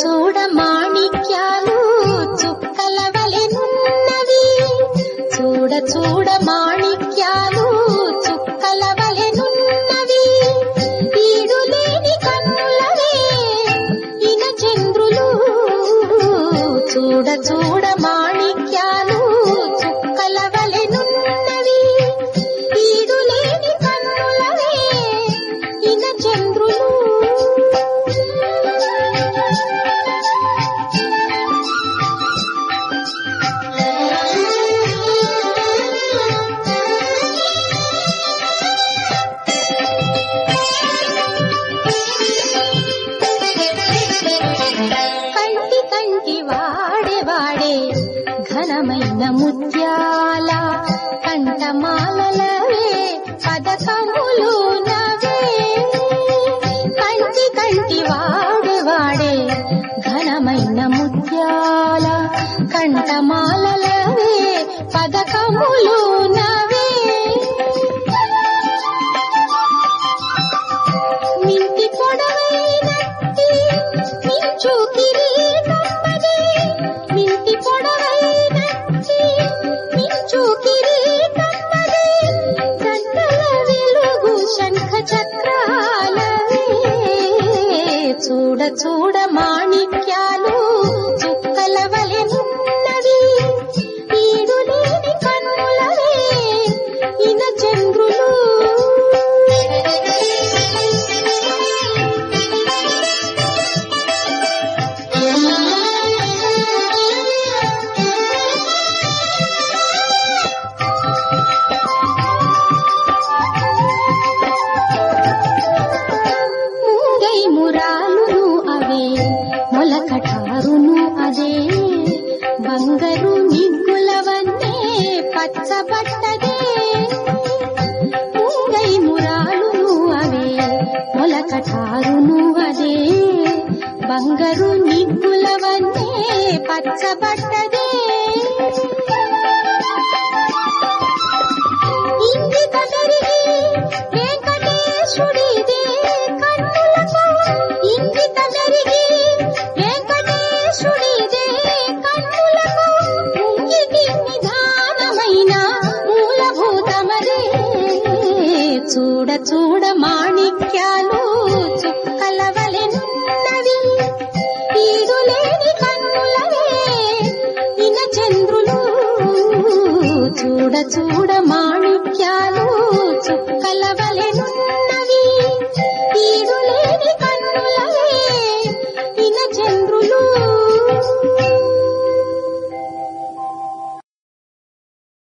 చూడ మాణిక్యాలు చుక్కల వలెనున్నవి చూడ చూడ మాణిక్యాలు చుక్కల వలెనున్నవి ఈడు లేని కన్నులవే ఇన చంద్రులు. చూడ చూడ మాణిక్యాలు చుక్కల వలెనున్నవి ఈడు లేని కన్నులవే ఇన చంద్రులు. ఘనమైన ముత్యాల కంఠమాలలవే పదకములు నవే. కంటి కంటి వాడే వాడే ఘనమైన ముత్యాల కంఠమాలలవే చూడ చూడ మాణిక్యాలు బంగరు నిగ్గులవన్నే పచ్చబట్టదే. ముంగై మురాలు అవే మొలకటారును అదే బంగరు నిగ్గులవన్నే పచ్చబట్టదే. ఇంగిత చూడ చూడ మాణిక్యాలు చుక్కల వలెన్నవి ఈడులేని కన్నులవే ఇన చంద్రులు చూడ చూడ మా